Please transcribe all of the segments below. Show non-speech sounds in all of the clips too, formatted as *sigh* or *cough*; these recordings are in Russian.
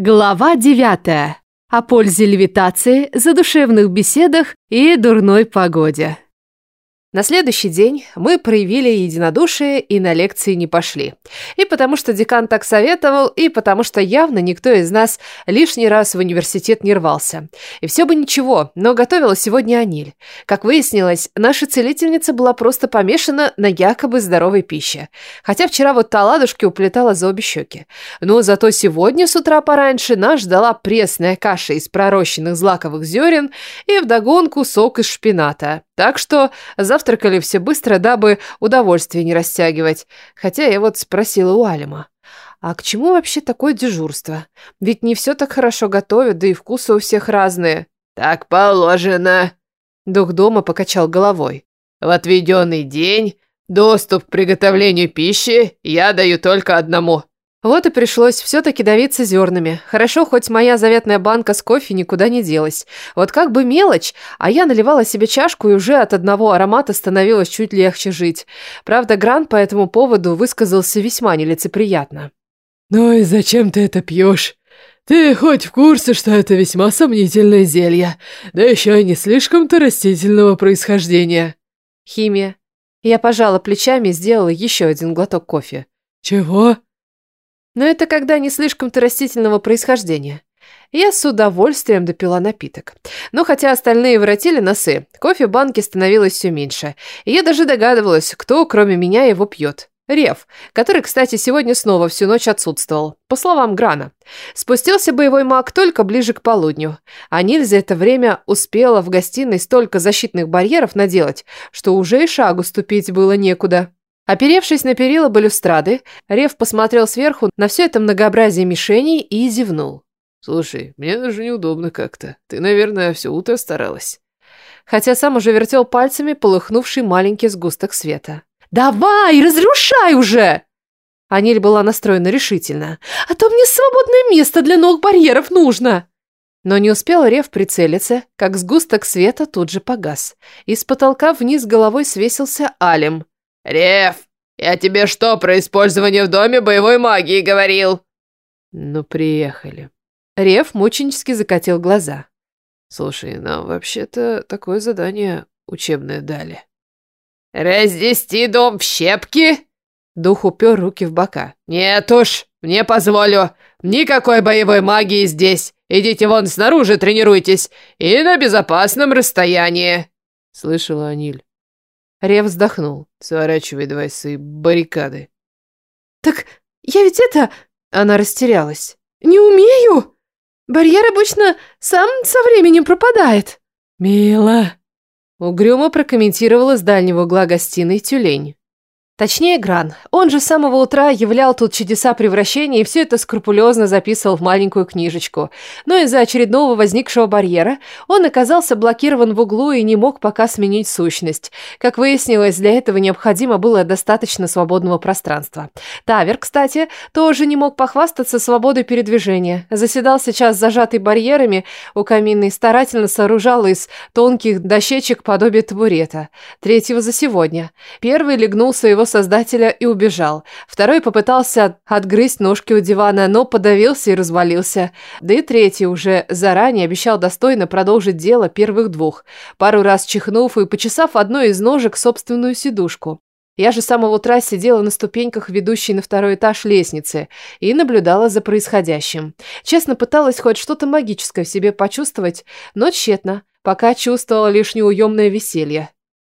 Глава 9. О пользе левитации, задушевных беседах и дурной погоде. На следующий день мы проявили единодушие и на лекции не пошли. И потому что декан так советовал, и потому что явно никто из нас лишний раз в университет не рвался. И все бы ничего, но готовила сегодня Аниль. Как выяснилось, наша целительница была просто помешана на якобы здоровой пище. Хотя вчера вот та ладушки уплетала за обе щеки. Но зато сегодня с утра пораньше нас ждала пресная каша из пророщенных злаковых зерен и вдогонку сок из шпината. Так что завтракали все быстро, дабы удовольствие не растягивать. Хотя я вот спросила у Алима. А к чему вообще такое дежурство? Ведь не все так хорошо готовят, да и вкусы у всех разные. Так положено. Дух дома покачал головой. В отведенный день доступ к приготовлению пищи я даю только одному. Вот и пришлось все-таки давиться зернами. Хорошо, хоть моя заветная банка с кофе никуда не делась. Вот как бы мелочь, а я наливала себе чашку, и уже от одного аромата становилось чуть легче жить. Правда, Грант по этому поводу высказался весьма нелицеприятно. «Ну и зачем ты это пьешь? Ты хоть в курсе, что это весьма сомнительное зелье, да еще и не слишком-то растительного происхождения?» «Химия». Я пожала плечами и сделала еще один глоток кофе. «Чего?» Но это когда не слишком-то растительного происхождения. Я с удовольствием допила напиток. Но хотя остальные воротили носы, кофе в банке становилось все меньше. И я даже догадывалась, кто, кроме меня, его пьет. Рев, который, кстати, сегодня снова всю ночь отсутствовал, по словам Грана. Спустился боевой маг только ближе к полудню, а Ниль за это время успела в гостиной столько защитных барьеров наделать, что уже и шагу ступить было некуда. Оперевшись на перила балюстрады, Рев посмотрел сверху на все это многообразие мишеней и зевнул. «Слушай, мне даже неудобно как-то. Ты, наверное, все утро старалась». Хотя сам уже вертел пальцами полыхнувший маленький сгусток света. «Давай, разрушай уже!» Аниль была настроена решительно. «А то мне свободное место для новых барьеров нужно!» Но не успел Рев прицелиться, как сгусток света тут же погас. Из потолка вниз головой свесился Алим. «Рев, я тебе что про использование в доме боевой магии говорил?» «Ну, приехали». Рев мученически закатил глаза. «Слушай, нам вообще-то такое задание учебное дали». «Разнести дом в щепки?» Дух упер руки в бока. «Нет уж, не позволю. Никакой боевой магии здесь. Идите вон снаружи тренируйтесь. И на безопасном расстоянии». Слышала Аниль. Рев вздохнул. «Сворачивай давай свои баррикады». «Так я ведь это...» Она растерялась. «Не умею! Барьер обычно сам со временем пропадает». «Мило!» Угрюмо прокомментировала с дальнего угла гостиной тюлень. Точнее, Гран. Он же с самого утра являл тут чудеса превращения и все это скрупулезно записывал в маленькую книжечку. Но из-за очередного возникшего барьера он оказался блокирован в углу и не мог пока сменить сущность. Как выяснилось, для этого необходимо было достаточно свободного пространства. Тавер, кстати, тоже не мог похвастаться свободой передвижения. Заседал сейчас зажатый барьерами у камина и старательно сооружал из тонких дощечек подобие табурета. Третьего за сегодня. Первый легнул своего создателя и убежал. Второй попытался отгрызть ножки у дивана, но подавился и развалился. Да и третий уже заранее обещал достойно продолжить дело первых двух, пару раз чихнув и почесав одной из ножек собственную сидушку. Я же с самого утра сидела на ступеньках, ведущей на второй этаж лестницы, и наблюдала за происходящим. Честно, пыталась хоть что-то магическое в себе почувствовать, но тщетно, пока чувствовала лишь неуемное веселье.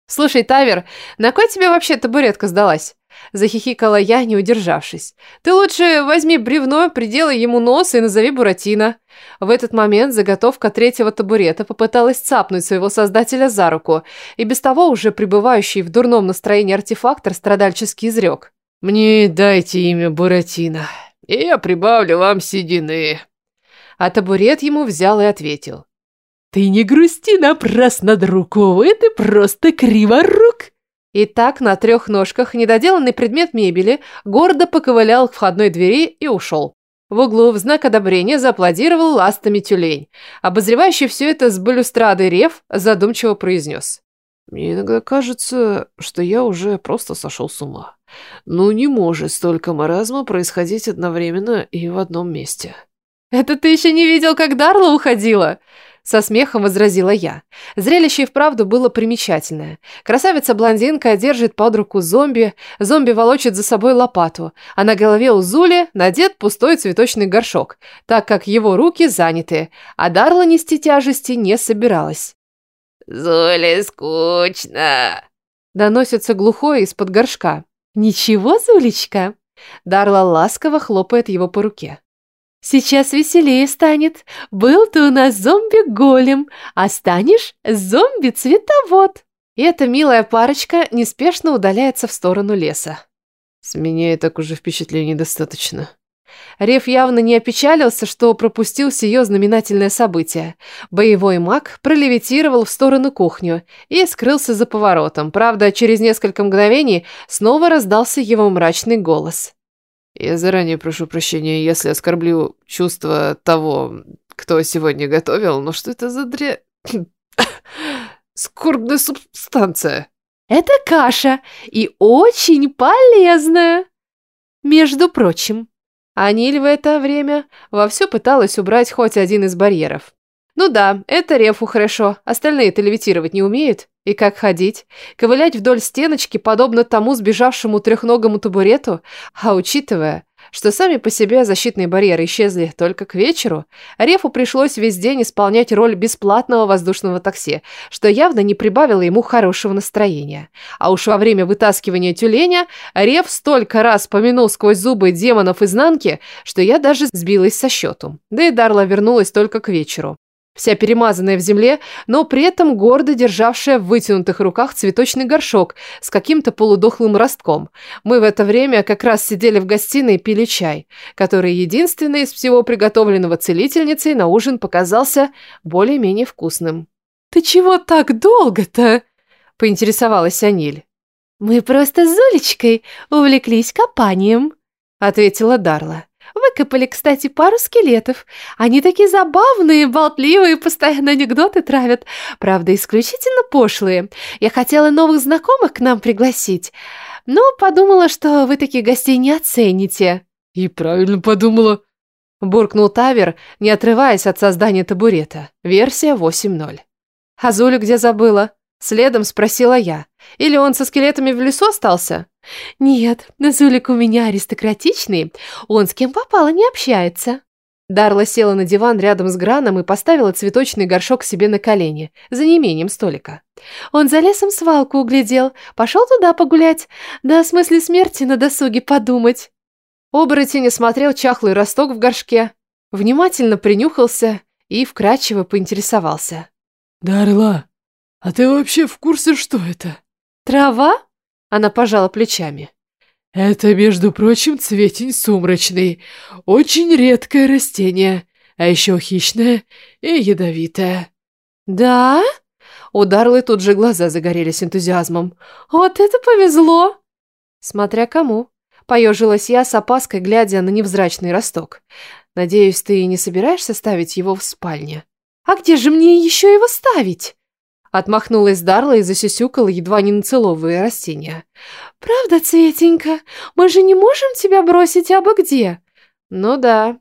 «Слушай, Тавер, на кой тебе вообще табуретка сдалась?» Захихикала я, не удержавшись. «Ты лучше возьми бревно, приделай ему нос и назови Буратино». В этот момент заготовка третьего табурета попыталась цапнуть своего создателя за руку, и без того уже пребывающий в дурном настроении артефактор страдальчески изрек. «Мне дайте имя Буратино, и я прибавлю вам седины». А табурет ему взял и ответил. «Ты не грусти напрасно, друг, увы, ты просто криворук!» И так на трех ножках недоделанный предмет мебели гордо поковылял к входной двери и ушел. В углу в знак одобрения зааплодировал ластами тюлень. Обозревающий все это с балюстрады рев задумчиво произнес. «Мне иногда кажется, что я уже просто сошел с ума. Ну не может столько маразма происходить одновременно и в одном месте». Это ты еще не видел, как Дарла уходила?» Со смехом возразила я. Зрелище и вправду было примечательное. Красавица-блондинка держит под руку зомби, зомби волочит за собой лопату, а на голове у Зули надет пустой цветочный горшок, так как его руки заняты, а Дарла нести тяжести не собиралась. «Зуле скучно!» Доносится глухое из-под горшка. «Ничего, Зулечка?» Дарла ласково хлопает его по руке. Сейчас веселее станет. Был ты у нас зомби-голем, а станешь зомби-цветовод. И эта милая парочка неспешно удаляется в сторону леса. С меня и так уже впечатлений достаточно. Рев явно не опечалился, что пропустил сие знаменательное событие. Боевой маг пролевитировал в сторону кухню и скрылся за поворотом. Правда, через несколько мгновений снова раздался его мрачный голос. Я заранее прошу прощения, если оскорблю чувство того, кто сегодня готовил, но что это за дря... *coughs* скорбная субстанция? Это каша и очень полезная. Между прочим, Аниль в это время вовсю пыталась убрать хоть один из барьеров. Ну да, это Рефу хорошо, остальные-то левитировать не умеют. И как ходить? Ковылять вдоль стеночки, подобно тому сбежавшему трехногому табурету? А учитывая, что сами по себе защитные барьеры исчезли только к вечеру, Рефу пришлось весь день исполнять роль бесплатного воздушного такси, что явно не прибавило ему хорошего настроения. А уж во время вытаскивания тюленя Реф столько раз помянул сквозь зубы демонов изнанки, что я даже сбилась со счету. Да и Дарла вернулась только к вечеру вся перемазанная в земле, но при этом гордо державшая в вытянутых руках цветочный горшок с каким-то полудохлым ростком. Мы в это время как раз сидели в гостиной и пили чай, который единственный из всего приготовленного целительницей на ужин показался более-менее вкусным. «Ты чего так долго-то?» – поинтересовалась Аниль. «Мы просто с Зулечкой увлеклись копанием», – ответила Дарла. Выкопали, кстати, пару скелетов. Они такие забавные, болтливые, постоянно анекдоты травят. Правда, исключительно пошлые. Я хотела новых знакомых к нам пригласить, но подумала, что вы таких гостей не оцените». «И правильно подумала», – буркнул Тавер, не отрываясь от создания табурета. Версия 8.0. «А Зулю где забыла?» Следом спросила я. Или он со скелетами в лесу остался? Нет, Зулик у меня аристократичный. Он с кем попало не общается. Дарла села на диван рядом с Граном и поставила цветочный горшок себе на колени, за неимением столика. Он за лесом свалку углядел, пошел туда погулять, да о смысле смерти на досуге подумать. Оборотень осмотрел чахлый росток в горшке, внимательно принюхался и вкрадчиво поинтересовался. «Дарла, «А ты вообще в курсе, что это?» «Трава?» Она пожала плечами. «Это, между прочим, цветень сумрачный. Очень редкое растение, а еще хищное и ядовитое». «Да?» У Дарлы тут же глаза загорелись энтузиазмом. «Вот это повезло!» «Смотря кому». Поежилась я с опаской, глядя на невзрачный росток. «Надеюсь, ты не собираешься ставить его в спальне?» «А где же мне еще его ставить?» Отмахнулась Дарла и засюсюкала, едва не нацеловывая растения. «Правда, Цветенька, мы же не можем тебя бросить абы где?» «Ну да.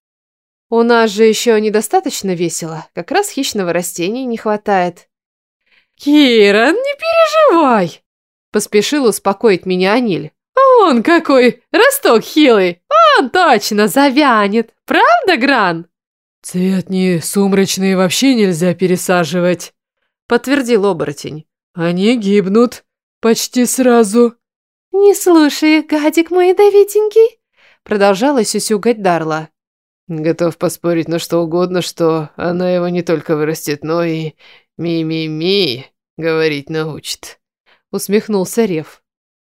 У нас же еще недостаточно весело. Как раз хищного растения не хватает». «Кира, не переживай!» Поспешил успокоить меня Аниль. «Он какой! Росток хилый! Он точно завянет! Правда, Гран?» «Цвет не сумрачный вообще нельзя пересаживать», подтвердил оборотень. «Они гибнут почти сразу». «Не слушай, гадик мой ядовитенький», продолжала сюсюгать Дарла. «Готов поспорить на что угодно, что она его не только вырастет, но и ми-ми-ми говорить научит», усмехнулся Рев.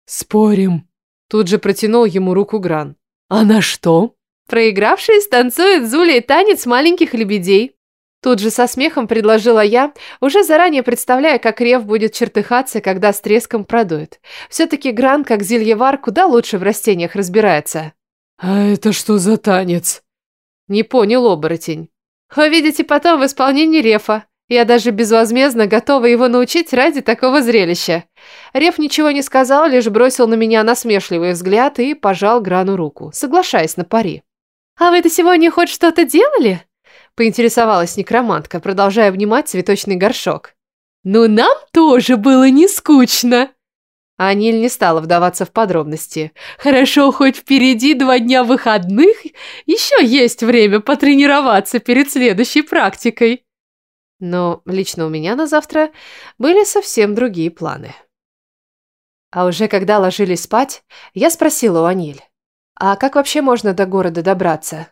«Спорим», тут же протянул ему руку Гран. «А на что?» «Проигравший станцует Зулей танец маленьких лебедей», Тут же со смехом предложила я, уже заранее представляя, как Рев будет чертыхаться, когда с треском продует. Все-таки Гран, как зельевар, куда лучше в растениях разбирается. «А это что за танец?» Не понял оборотень. «Увидите потом в исполнении Рефа. Я даже безвозмездно готова его научить ради такого зрелища». Реф ничего не сказал, лишь бросил на меня насмешливый взгляд и пожал Грану руку, соглашаясь на пари. «А вы-то сегодня хоть что-то делали?» Поинтересовалась некромантка, продолжая обнимать цветочный горшок. «Ну, нам тоже было не скучно!» Аниль не стала вдаваться в подробности. «Хорошо, хоть впереди два дня выходных, еще есть время потренироваться перед следующей практикой». Но лично у меня на завтра были совсем другие планы. А уже когда ложились спать, я спросила у Аниль, «А как вообще можно до города добраться?»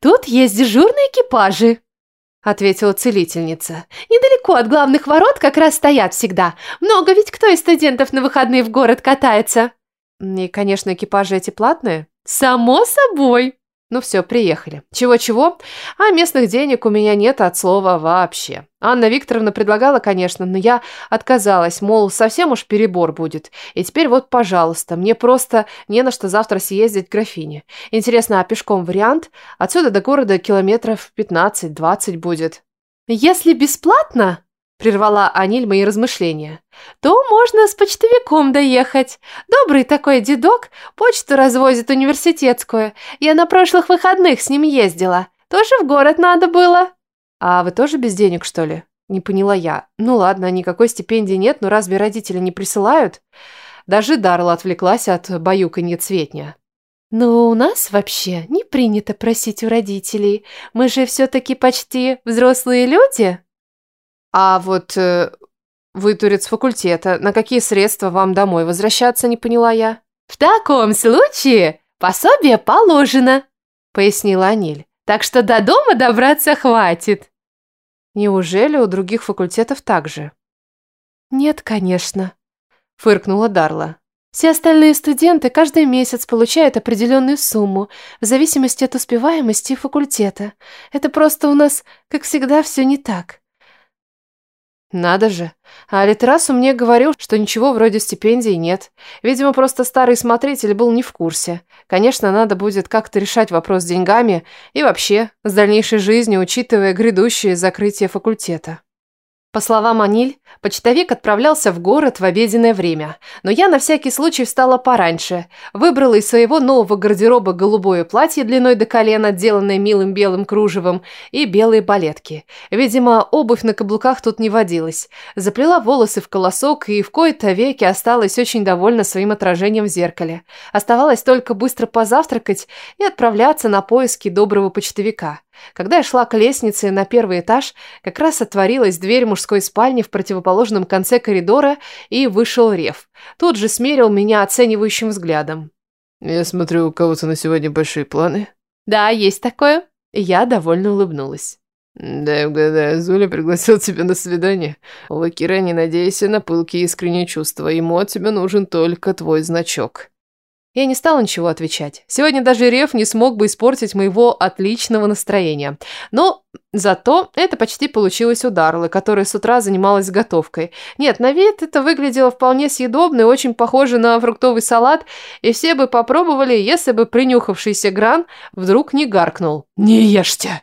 «Тут есть дежурные экипажи», — ответила целительница. «Недалеко от главных ворот как раз стоят всегда. Много ведь кто из студентов на выходные в город катается». «И, конечно, экипажи эти платные?» «Само собой», ну все, приехали. Чего-чего, а местных денег у меня нет от слова вообще. Анна Викторовна предлагала, конечно, но я отказалась, мол, совсем уж перебор будет. И теперь вот, пожалуйста, мне просто не на что завтра съездить к графине. Интересно, а пешком вариант? Отсюда до города километров 15-20 будет. Если бесплатно, Прервала Аниль мои размышления. «То можно с почтовиком доехать. Добрый такой дедок, почту развозит университетскую. Я на прошлых выходных с ним ездила. Тоже в город надо было». «А вы тоже без денег, что ли?» Не поняла я. «Ну ладно, никакой стипендии нет, но разве родители не присылают?» Даже Дарла отвлеклась от баюканья цветня. «Но у нас вообще не принято просить у родителей. Мы же все-таки почти взрослые люди». А вот э, вы турец факультета, на какие средства вам домой возвращаться, не поняла я? В таком случае пособие положено, пояснила Аниль. Так что до дома добраться хватит. Неужели у других факультетов так же? Нет, конечно, фыркнула Дарла. Все остальные студенты каждый месяц получают определенную сумму в зависимости от успеваемости факультета. Это просто у нас, как всегда, все не так. Надо же. А Литерасу мне говорил, что ничего вроде стипендий нет. Видимо, просто старый смотритель был не в курсе. Конечно, надо будет как-то решать вопрос с деньгами и вообще с дальнейшей жизнью, учитывая грядущее закрытие факультета. По словам Аниль, почтовик отправлялся в город в обеденное время, но я на всякий случай встала пораньше, выбрала из своего нового гардероба голубое платье длиной до колена, отделанное милым белым кружевом, и белые балетки. Видимо, обувь на каблуках тут не водилась. Заплела волосы в колосок и в кои-то веки осталась очень довольна своим отражением в зеркале. Оставалось только быстро позавтракать и отправляться на поиски доброго почтовика. Когда я шла к лестнице на первый этаж, как раз отворилась дверь мужской спальни в противоположном конце коридора и вышел Рев. Тут же смерил меня оценивающим взглядом. «Я смотрю, у кого-то на сегодня большие планы». «Да, есть такое». Я довольно улыбнулась. «Да, угадаю, Зуля пригласил тебя на свидание. Лакира, не надейся на пылкие искренние чувства. Ему от тебя нужен только твой значок». Я не стала ничего отвечать. Сегодня даже Рев не смог бы испортить моего отличного настроения. Но зато это почти получилось у Дарлы, которая с утра занималась готовкой. Нет, на вид это выглядело вполне съедобно и очень похоже на фруктовый салат, и все бы попробовали, если бы принюхавшийся Гран вдруг не гаркнул. «Не ешьте!»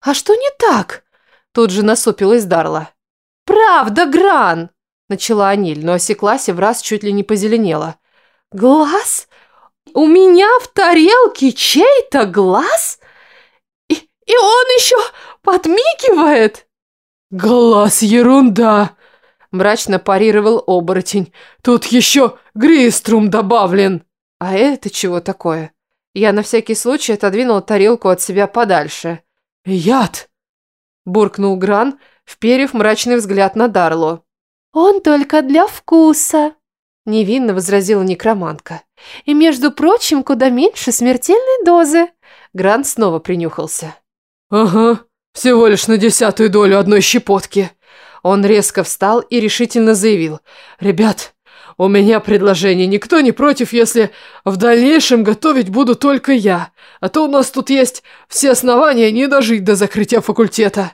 «А что не так?» Тут же насупилась Дарла. «Правда, Гран!» Начала Аниль, но осеклась и раз чуть ли не позеленела. «Глаз? У меня в тарелке чей-то глаз? И, и он еще подмигивает? Глаз ерунда, мрачно парировал оборотень. Тут еще гриструм добавлен. А это чего такое? Я на всякий случай отодвинула тарелку от себя подальше. Яд! Буркнул Гран, вперев мрачный взгляд на Дарло. «Он только для вкуса», – невинно возразила некромантка. И, между прочим, куда меньше смертельной дозы. Грант снова принюхался. Ага, всего лишь на десятую долю одной щепотки. Он резко встал и решительно заявил. Ребят, у меня предложение. Никто не против, если в дальнейшем готовить буду только я. А то у нас тут есть все основания не дожить до закрытия факультета.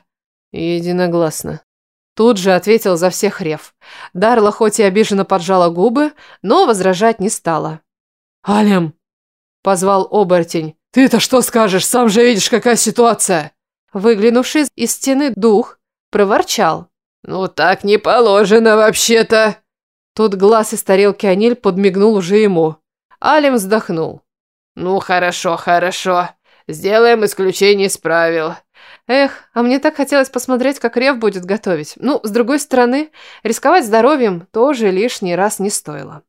Единогласно. Тут же ответил за всех Рев. Дарла хоть и обиженно поджала губы, но возражать не стала. «Алем!» – позвал оборотень. «Ты-то что скажешь? Сам же видишь, какая ситуация!» Выглянувший из стены дух проворчал. «Ну так не положено вообще-то!» Тут глаз из тарелки Аниль подмигнул уже ему. Алим вздохнул. «Ну хорошо, хорошо. Сделаем исключение из правил. Эх, а мне так хотелось посмотреть, как Рев будет готовить. Ну, с другой стороны, рисковать здоровьем тоже лишний раз не стоило.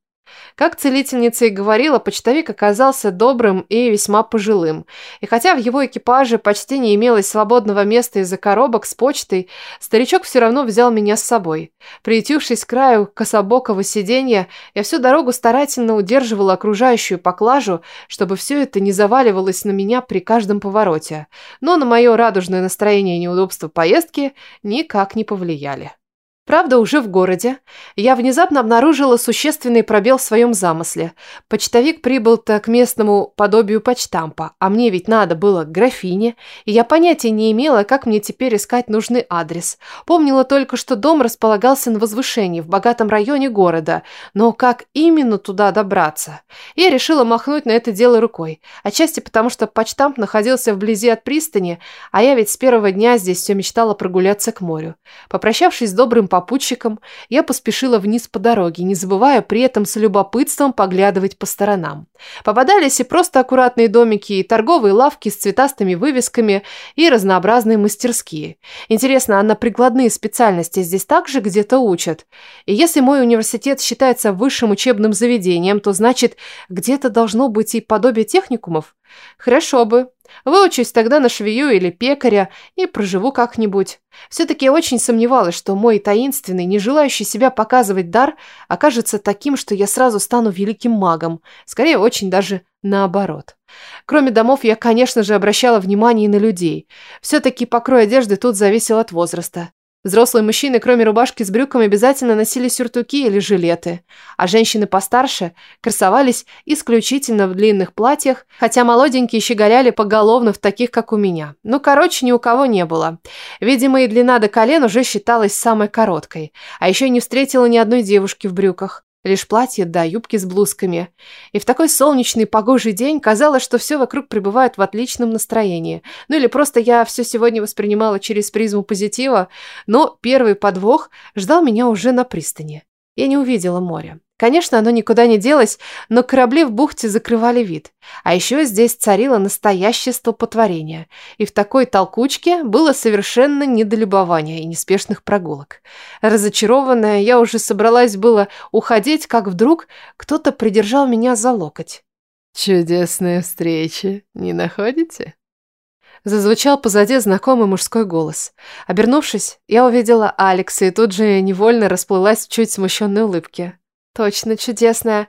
Как целительница и говорила, почтовик оказался добрым и весьма пожилым. И хотя в его экипаже почти не имелось свободного места из-за коробок с почтой, старичок все равно взял меня с собой. Приютившись к краю кособокого сиденья, я всю дорогу старательно удерживала окружающую поклажу, чтобы все это не заваливалось на меня при каждом повороте. Но на мое радужное настроение и неудобство поездки никак не повлияли. Правда, уже в городе я внезапно обнаружила существенный пробел в своем замысле. Почтовик прибыл-то к местному подобию почтампа, а мне ведь надо было к графине, и я понятия не имела, как мне теперь искать нужный адрес. Помнила только, что дом располагался на возвышении в богатом районе города, но как именно туда добраться? Я решила махнуть на это дело рукой, отчасти потому, что почтамп находился вблизи от пристани, а я ведь с первого дня здесь все мечтала прогуляться к морю. Попрощавшись с добрым попутчиком, я поспешила вниз по дороге, не забывая при этом с любопытством поглядывать по сторонам. Попадались и просто аккуратные домики, и торговые лавки с цветастыми вывесками, и разнообразные мастерские. Интересно, а на прикладные специальности здесь также где-то учат? И если мой университет считается высшим учебным заведением, то значит, где-то должно быть и подобие техникумов? Хорошо бы. Выучусь тогда на швею или пекаря и проживу как-нибудь. Все-таки очень сомневалась, что мой таинственный, не желающий себя показывать дар окажется таким, что я сразу стану великим магом. Скорее, очень даже наоборот. Кроме домов, я, конечно же, обращала внимание и на людей. Все-таки покрой одежды тут зависел от возраста. Взрослые мужчины, кроме рубашки с брюками, обязательно носили сюртуки или жилеты, а женщины постарше красовались исключительно в длинных платьях, хотя молоденькие щеголяли поголовно в таких, как у меня. Ну, короче, ни у кого не было. Видимо, и длина до колен уже считалась самой короткой, а еще не встретила ни одной девушки в брюках. Лишь платье да юбки с блузками. И в такой солнечный погожий день казалось, что все вокруг пребывает в отличном настроении. Ну или просто я все сегодня воспринимала через призму позитива, но первый подвох ждал меня уже на пристани. Я не увидела моря. Конечно, оно никуда не делось, но корабли в бухте закрывали вид. А еще здесь царило настоящее столпотворение. И в такой толкучке было совершенно недолюбования и неспешных прогулок. Разочарованная, я уже собралась было уходить, как вдруг кто-то придержал меня за локоть. «Чудесная встреча, не находите?» Зазвучал позади знакомый мужской голос. Обернувшись, я увидела Алекса и тут же невольно расплылась в чуть смущенной улыбке. Точно чудесная.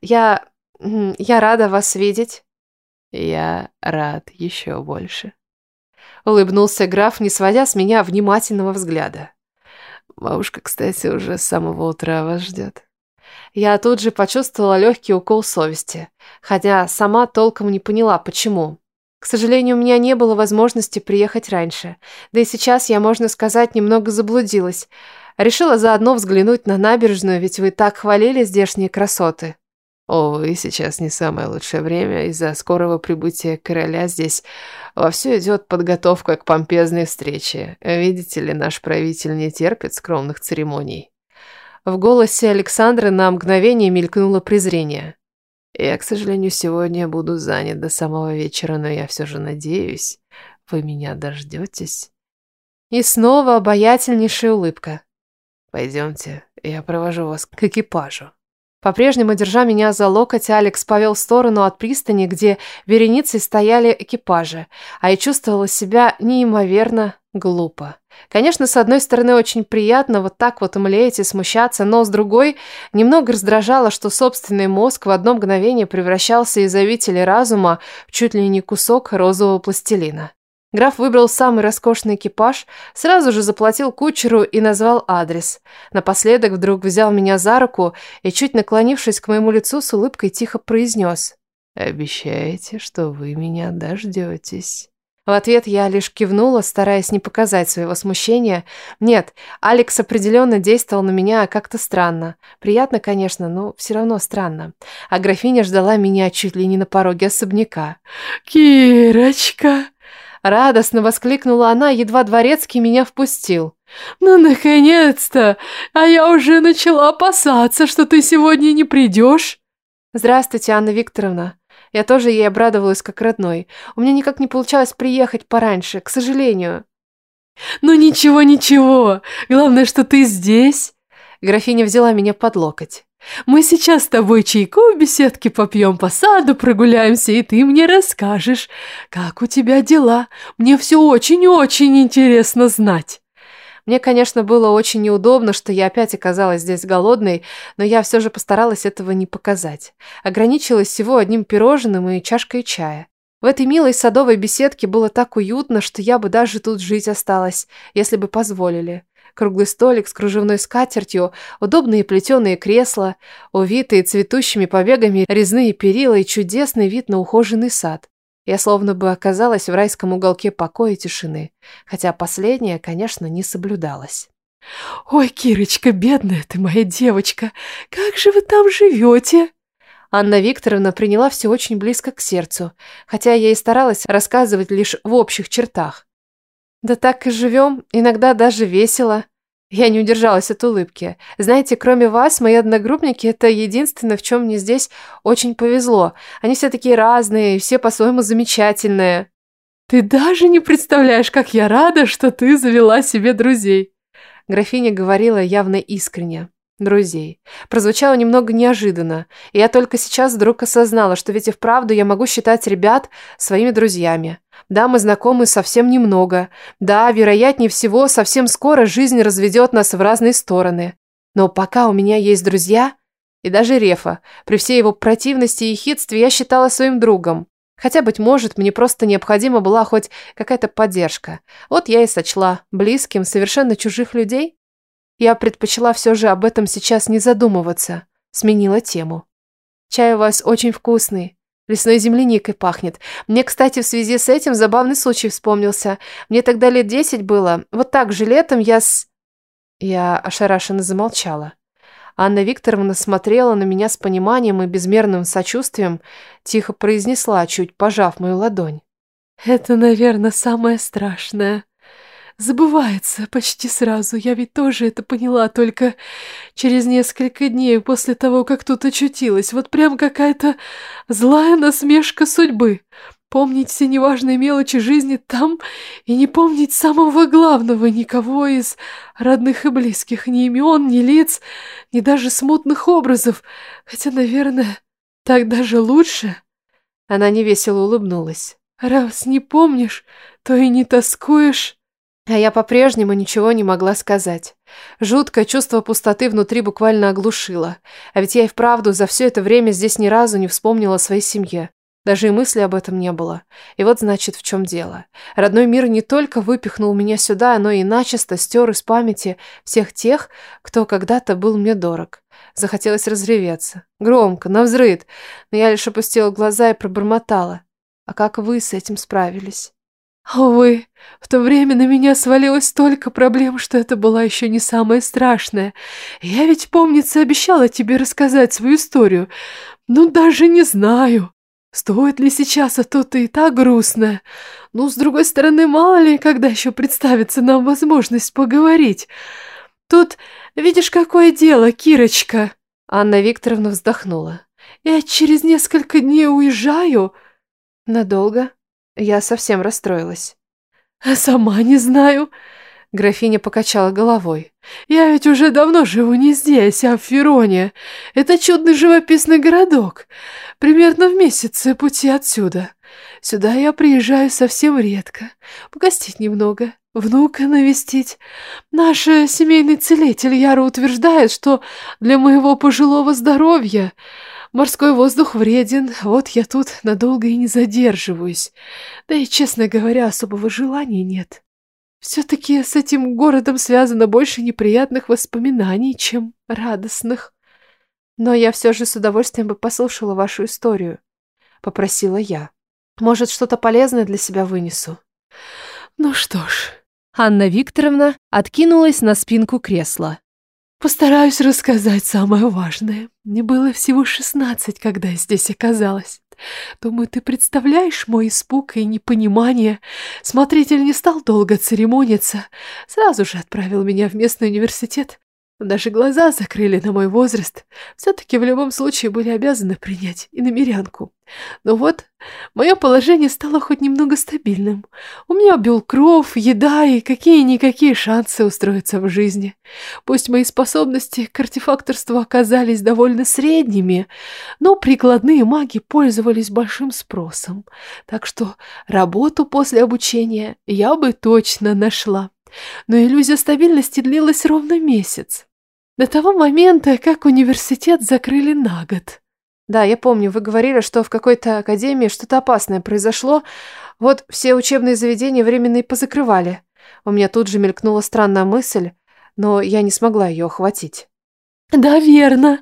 Я... я рада вас видеть. Я рад еще больше. Улыбнулся граф, не сводя с меня внимательного взгляда. Бабушка, кстати, уже с самого утра вас ждет. Я тут же почувствовала легкий укол совести, хотя сама толком не поняла, почему. К сожалению, у меня не было возможности приехать раньше, да и сейчас я, можно сказать, немного заблудилась. Решила заодно взглянуть на набережную, ведь вы так хвалили здешние красоты. Увы, сейчас не самое лучшее время. Из-за скорого прибытия короля здесь вовсю идет подготовка к помпезной встрече. Видите ли, наш правитель не терпит скромных церемоний. В голосе Александры на мгновение мелькнуло презрение. Я, к сожалению, сегодня буду занят до самого вечера, но я все же надеюсь, вы меня дождетесь. И снова обаятельнейшая улыбка. Пойдемте, я провожу вас к экипажу. По-прежнему, держа меня за локоть, Алекс повел в сторону от пристани, где вереницей стояли экипажи, а я чувствовала себя неимоверно глупо. Конечно, с одной стороны, очень приятно вот так вот млеять и смущаться, но с другой, немного раздражало, что собственный мозг в одно мгновение превращался из обители разума в чуть ли не кусок розового пластилина. Граф выбрал самый роскошный экипаж, сразу же заплатил кучеру и назвал адрес. Напоследок вдруг взял меня за руку и, чуть наклонившись к моему лицу, с улыбкой тихо произнес. «Обещаете, что вы меня дождетесь?» В ответ я лишь кивнула, стараясь не показать своего смущения. Нет, Алекс определенно действовал на меня как-то странно. Приятно, конечно, но все равно странно. А графиня ждала меня чуть ли не на пороге особняка. «Кирочка!» Радостно воскликнула она, едва дворецкий меня впустил. «Ну, наконец-то! А я уже начала опасаться, что ты сегодня не придешь!» «Здравствуйте, Анна Викторовна!» Я тоже ей обрадовалась как родной. У меня никак не получалось приехать пораньше, к сожалению. «Ну ничего, ничего. Главное, что ты здесь». Графиня взяла меня под локоть. Мы сейчас с тобой чайку в беседке попьем, по саду прогуляемся, и ты мне расскажешь, как у тебя дела. Мне все очень-очень интересно знать». Мне, конечно, было очень неудобно, что я опять оказалась здесь голодной, но я все же постаралась этого не показать. Ограничилась всего одним пирожным и чашкой чая. В этой милой садовой беседке было так уютно, что я бы даже тут жить осталась, если бы позволили круглый столик с кружевной скатертью, удобные плетеные кресла, увитые цветущими побегами резные перила и чудесный вид на ухоженный сад. Я словно бы оказалась в райском уголке покоя и тишины, хотя последнее, конечно, не соблюдалось. «Ой, Кирочка, бедная ты моя девочка, как же вы там живете?» Анна Викторовна приняла все очень близко к сердцу, хотя я и старалась рассказывать лишь в общих чертах. Да так и живем, иногда даже весело. Я не удержалась от улыбки. Знаете, кроме вас, мои одногруппники – это единственное, в чем мне здесь очень повезло. Они все такие разные, все по-своему замечательные. Ты даже не представляешь, как я рада, что ты завела себе друзей. Графиня говорила явно искренне. Друзей. Прозвучало немного неожиданно, и я только сейчас вдруг осознала, что ведь и вправду я могу считать ребят своими друзьями. Да, мы знакомы совсем немного. Да, вероятнее всего, совсем скоро жизнь разведет нас в разные стороны. Но пока у меня есть друзья, и даже Рефа, при всей его противности и хитстве, я считала своим другом. Хотя, быть может, мне просто необходима была хоть какая-то поддержка. Вот я и сочла близким совершенно чужих людей. Я предпочла все же об этом сейчас не задумываться. Сменила тему. Чай у вас очень вкусный. Лесной земляникой пахнет. Мне, кстати, в связи с этим забавный случай вспомнился. Мне тогда лет десять было. Вот так же летом я с... Я ошарашенно замолчала. Анна Викторовна смотрела на меня с пониманием и безмерным сочувствием, тихо произнесла, чуть пожав мою ладонь. «Это, наверное, самое страшное забывается почти сразу. Я ведь тоже это поняла только через несколько дней после того, как тут очутилась. Вот прям какая-то злая насмешка судьбы. Помнить все неважные мелочи жизни там и не помнить самого главного никого из родных и близких, ни имен, ни лиц, ни даже смутных образов. Хотя, наверное, так даже лучше. Она невесело улыбнулась. Раз не помнишь, то и не тоскуешь. А я по-прежнему ничего не могла сказать. Жуткое чувство пустоты внутри буквально оглушило. А ведь я и вправду за все это время здесь ни разу не вспомнила о своей семье. Даже и мысли об этом не было. И вот, значит, в чем дело. Родной мир не только выпихнул меня сюда, но и начисто стер из памяти всех тех, кто когда-то был мне дорог. Захотелось разреветься. Громко, навзрыд. Но я лишь опустила глаза и пробормотала. А как вы с этим справились? Увы, в то время на меня свалилось столько проблем, что это была еще не самое страшное. Я ведь, помнится, обещала тебе рассказать свою историю. Ну, даже не знаю, стоит ли сейчас, а то-то и так грустно. Ну, с другой стороны, мало ли, когда еще представится нам возможность поговорить. Тут, видишь, какое дело, Кирочка. Анна Викторовна вздохнула. Я через несколько дней уезжаю. Надолго? Я совсем расстроилась. А сама не знаю. Графиня покачала головой. «Я ведь уже давно живу не здесь, а в Фероне. Это чудный живописный городок. Примерно в месяце пути отсюда. Сюда я приезжаю совсем редко. Погостить немного, внука навестить. Наш семейный целитель Яра утверждает, что для моего пожилого здоровья Морской воздух вреден, вот я тут надолго и не задерживаюсь. Да и, честно говоря, особого желания нет. Все-таки с этим городом связано больше неприятных воспоминаний, чем радостных. Но я все же с удовольствием бы послушала вашу историю, попросила я. Может, что-то полезное для себя вынесу. Ну что ж. Анна Викторовна откинулась на спинку кресла. Постараюсь рассказать самое важное. Мне было всего шестнадцать, когда я здесь оказалась. Думаю, ты представляешь мой испуг и непонимание. Смотритель не стал долго церемониться. Сразу же отправил меня в местный университет. Даже глаза закрыли на мой возраст. Все-таки в любом случае были обязаны принять и намерянку. Но вот, мое положение стало хоть немного стабильным. У меня был кров, еда и какие-никакие шансы устроиться в жизни. Пусть мои способности к артефакторству оказались довольно средними, но прикладные маги пользовались большим спросом. Так что работу после обучения я бы точно нашла. Но иллюзия стабильности длилась ровно месяц. До того момента, как университет закрыли на год. Да, я помню, вы говорили, что в какой-то академии что-то опасное произошло. Вот все учебные заведения временно и позакрывали. У меня тут же мелькнула странная мысль, но я не смогла ее охватить. Да, верно.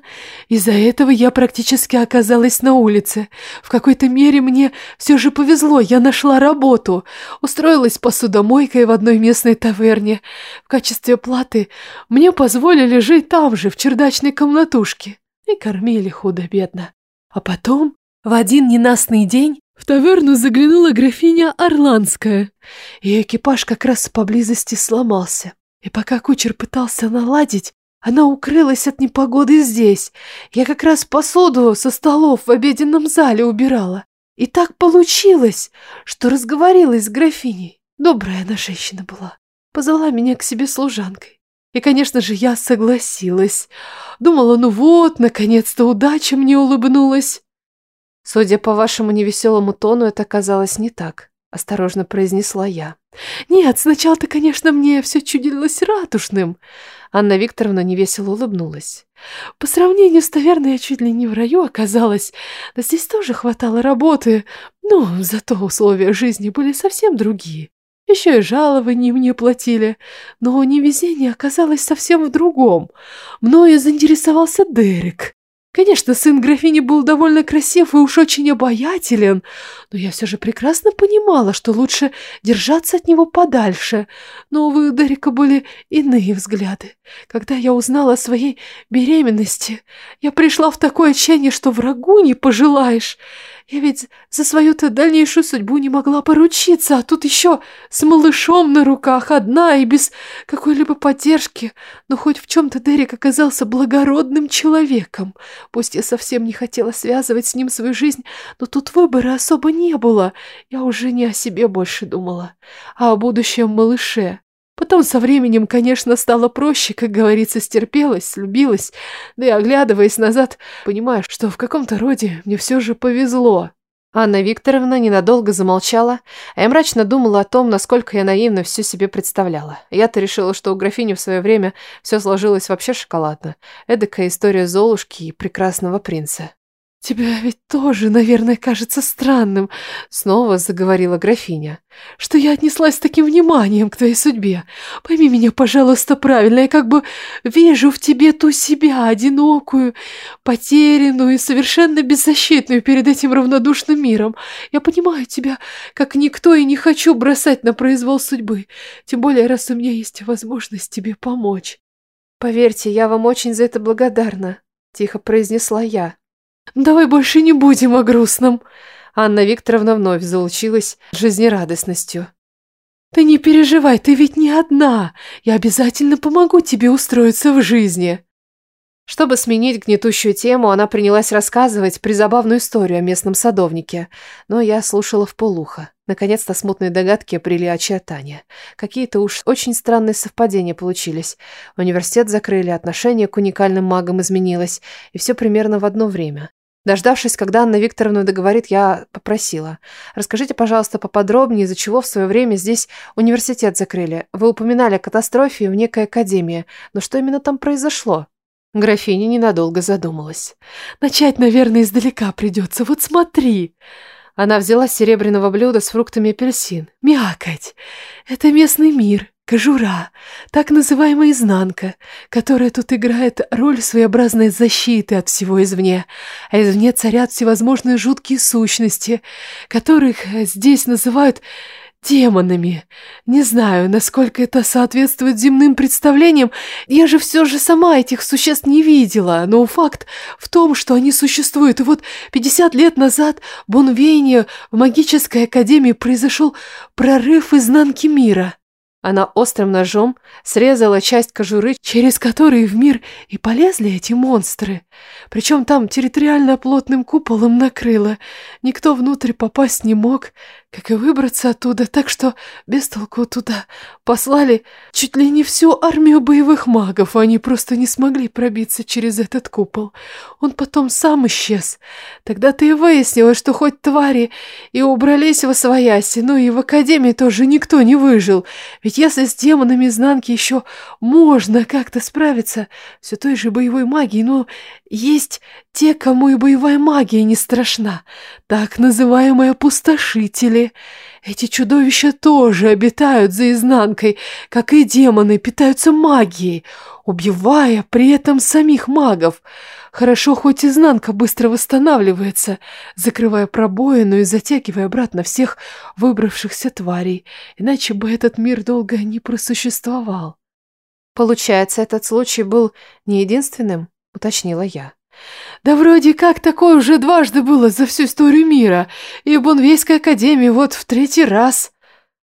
Из-за этого я практически оказалась на улице. В какой-то мере мне все же повезло, я нашла работу. Устроилась посудомойкой в одной местной таверне. В качестве платы мне позволили жить там же, в чердачной комнатушке. И кормили худо-бедно. А потом, в один ненастный день, в таверну заглянула графиня Орландская. И экипаж как раз поблизости сломался. И пока кучер пытался наладить, она укрылась от непогоды здесь. Я как раз посуду со столов в обеденном зале убирала. И так получилось, что разговорилась с графиней. Добрая она женщина была. Позвала меня к себе служанкой. И, конечно же, я согласилась. Думала, ну вот, наконец-то удача мне улыбнулась. Судя по вашему невеселому тону, это оказалось не так, осторожно произнесла я. Нет, сначала-то, конечно, мне все чудилось ратушным. Анна Викторовна невесело улыбнулась. По сравнению с таверной я чуть ли не в раю оказалась. Да здесь тоже хватало работы. Но зато условия жизни были совсем другие. Еще и жалования мне платили. Но невезение оказалось совсем в другом. Мною заинтересовался Дерек. Конечно, сын графини был довольно красив и уж очень обаятелен, но я все же прекрасно понимала, что лучше держаться от него подальше. Но у Дерека были иные взгляды. Когда я узнала о своей беременности, я пришла в такое отчаяние, что врагу не пожелаешь. Я ведь за свою-то дальнейшую судьбу не могла поручиться, а тут еще с малышом на руках, одна и без какой-либо поддержки. Но хоть в чем-то Дерек оказался благородным человеком. Пусть я совсем не хотела связывать с ним свою жизнь, но тут выбора особо не было. Я уже не о себе больше думала, а о будущем малыше. Потом со временем, конечно, стало проще, как говорится, стерпелась, слюбилась, да и оглядываясь назад, понимаю, что в каком-то роде мне все же повезло. Анна Викторовна ненадолго замолчала, а я мрачно думала о том, насколько я наивно все себе представляла. Я-то решила, что у графини в свое время все сложилось вообще шоколадно. Эдакая история Золушки и прекрасного принца. «Тебя ведь тоже, наверное, кажется странным», — снова заговорила графиня, «что я отнеслась с таким вниманием к твоей судьбе. Пойми меня, пожалуйста, правильно, я как бы вижу в тебе ту себя, одинокую, потерянную и совершенно беззащитную перед этим равнодушным миром. Я понимаю тебя, как никто, и не хочу бросать на произвол судьбы, тем более, раз у меня есть возможность тебе помочь». «Поверьте, я вам очень за это благодарна», — тихо произнесла я. «Давай больше не будем о грустном!» Анна Викторовна вновь залучилась жизнерадостностью. «Ты не переживай, ты ведь не одна! Я обязательно помогу тебе устроиться в жизни!» Чтобы сменить гнетущую тему, она принялась рассказывать призабавную историю о местном садовнике, но я слушала в полухо. Наконец-то смутные догадки обрели очертания. Какие-то уж очень странные совпадения получились. Университет закрыли, отношение к уникальным магам изменилось, и все примерно в одно время. Дождавшись, когда Анна Викторовна договорит, я попросила. Расскажите, пожалуйста, поподробнее, из-за чего в свое время здесь университет закрыли. Вы упоминали о катастрофе в некой академии, но что именно там произошло? Графиня ненадолго задумалась. Начать, наверное, издалека придется. Вот смотри. Она взяла серебряного блюда с фруктами апельсин. Мякоть. Это местный мир. Кожура, так называемая изнанка, которая тут играет роль своеобразной защиты от всего извне, а извне царят всевозможные жуткие сущности, которых здесь называют демонами. Не знаю, насколько это соответствует земным представлениям, я же все же сама этих существ не видела, но факт в том, что они существуют. И вот 50 лет назад в Бонвейне в магической академии произошел прорыв изнанки мира. Она острым ножом срезала часть кожуры, через которые в мир и полезли эти монстры. Причем там территориально плотным куполом накрыло. Никто внутрь попасть не мог, как и выбраться оттуда, так что без толку туда послали чуть ли не всю армию боевых магов, они просто не смогли пробиться через этот купол. Он потом сам исчез. Тогда ты и выяснилось, что хоть твари и убрались в освояси, но и в Академии тоже никто не выжил, ведь если с демонами изнанки еще можно как-то справиться, все той же боевой магией, но есть те, кому и боевая магия не страшна, так называемые опустошители. Эти чудовища тоже обитают за изнанкой, как и демоны питаются магией, убивая при этом самих магов. Хорошо, хоть изнанка быстро восстанавливается, закрывая пробоину и затягивая обратно всех выбравшихся тварей, иначе бы этот мир долго не просуществовал. Получается, этот случай был не единственным, уточнила я. Да вроде как такое уже дважды было за всю историю мира, и Бонвейской академии вот в третий раз.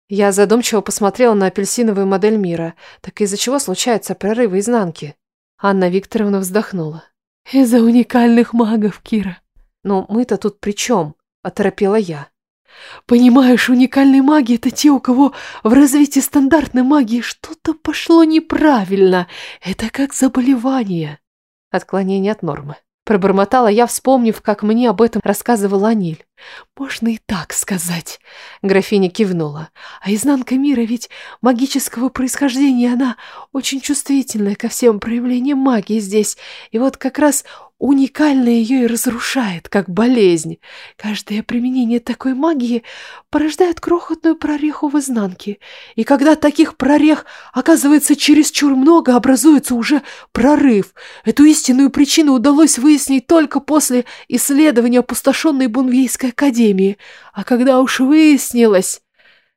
Я задумчиво посмотрела на апельсиновую модель мира. Так из-за чего случаются прорывы изнанки? Анна Викторовна вздохнула. Из-за уникальных магов, Кира. Но мы-то тут при чем? Оторопела я. Понимаешь, уникальные маги – это те, у кого в развитии стандартной магии что-то пошло неправильно. Это как заболевание. Отклонение от нормы. Пробормотала я, вспомнив, как мне об этом рассказывала Аниль. «Можно и так сказать», — графиня кивнула. «А изнанка мира ведь магического происхождения, она очень чувствительная ко всем проявлениям магии здесь. И вот как раз уникально ее и разрушает, как болезнь. Каждое применение такой магии порождает крохотную прореху в изнанке. И когда таких прорех оказывается чересчур много, образуется уже прорыв. Эту истинную причину удалось выяснить только после исследования опустошенной Бунвейской академии. А когда уж выяснилось...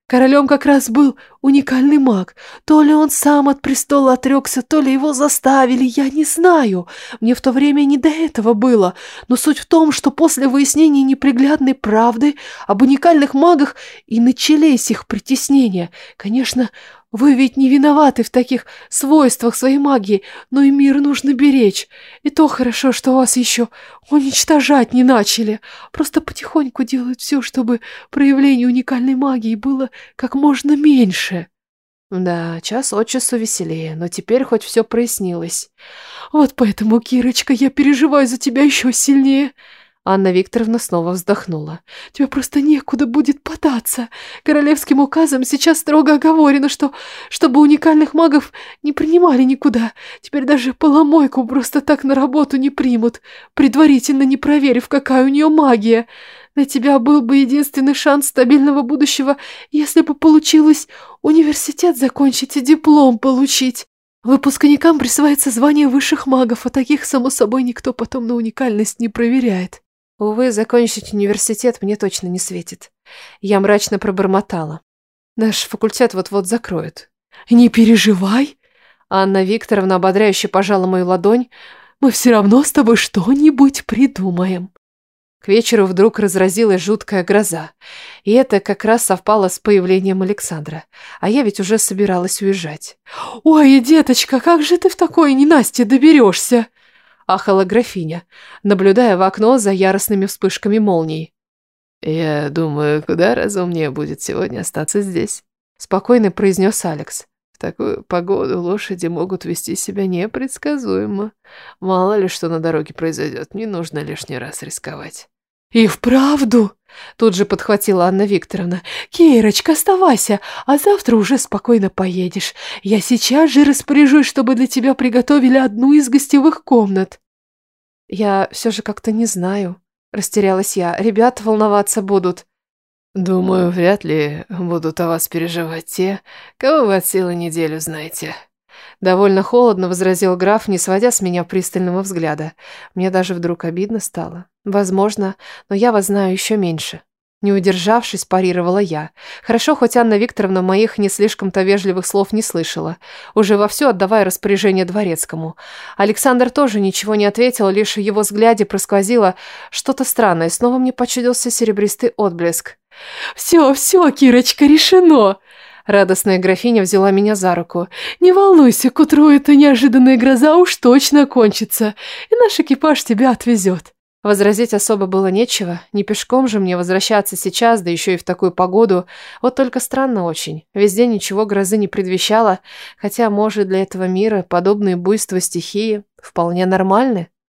Королем как раз был уникальный маг. То ли он сам от престола отрекся, то ли его заставили, я не знаю. Мне в то время не до этого было. Но суть в том, что после выяснения неприглядной правды об уникальных магах и начались их притеснения. Конечно, вы ведь не виноваты в таких свойствах своей магии, но и мир нужно беречь. И то хорошо, что вас еще уничтожать не начали. Просто потихоньку делают все, чтобы проявление уникальной магии было как можно меньше. Да, час от часу веселее, но теперь хоть все прояснилось. Вот поэтому, Кирочка, я переживаю за тебя еще сильнее. Анна Викторовна снова вздохнула. «Тебе просто некуда будет податься. Королевским указом сейчас строго оговорено, что чтобы уникальных магов не принимали никуда. Теперь даже поломойку просто так на работу не примут, предварительно не проверив, какая у нее магия. На тебя был бы единственный шанс стабильного будущего, если бы получилось университет закончить и диплом получить. Выпускникам присваивается звание высших магов, а таких, само собой, никто потом на уникальность не проверяет. Увы, закончить университет мне точно не светит. Я мрачно пробормотала. Наш факультет вот-вот закроют. Не переживай. Анна Викторовна ободряюще пожала мою ладонь. Мы все равно с тобой что-нибудь придумаем. К вечеру вдруг разразилась жуткая гроза. И это как раз совпало с появлением Александра. А я ведь уже собиралась уезжать. «Ой, деточка, как же ты в такое ненастье доберешься?» – ахала графиня, наблюдая в окно за яростными вспышками молний. «Я думаю, куда разумнее будет сегодня остаться здесь», – спокойно произнес Алекс. «В такую погоду лошади могут вести себя непредсказуемо. Мало ли что на дороге произойдет, не нужно лишний раз рисковать». «И вправду?» Тут же подхватила Анна Викторовна. «Кейрочка, оставайся, а завтра уже спокойно поедешь. Я сейчас же распоряжусь, чтобы для тебя приготовили одну из гостевых комнат». «Я все же как-то не знаю», – растерялась я. «Ребята волноваться будут». «Думаю, вряд ли будут о вас переживать те, кого вы от силы неделю знаете», Довольно холодно возразил граф, не сводя с меня пристального взгляда. Мне даже вдруг обидно стало. Возможно, но я вас знаю еще меньше. Не удержавшись, парировала я. Хорошо, хоть Анна Викторовна моих не слишком-то вежливых слов не слышала, уже вовсю отдавая распоряжение дворецкому. Александр тоже ничего не ответил, лишь в его взгляде просквозило что-то странное. Снова мне почудился серебристый отблеск. «Все, все, Кирочка, решено!» Радостная графиня взяла меня за руку. «Не волнуйся, к утру эта неожиданная гроза уж точно кончится, и наш экипаж тебя отвезет». Возразить особо было нечего, не пешком же мне возвращаться сейчас, да еще и в такую погоду. Вот только странно очень. Везде ничего грозы не предвещало, хотя, может, для этого мира подобные буйства стихии вполне нормальны.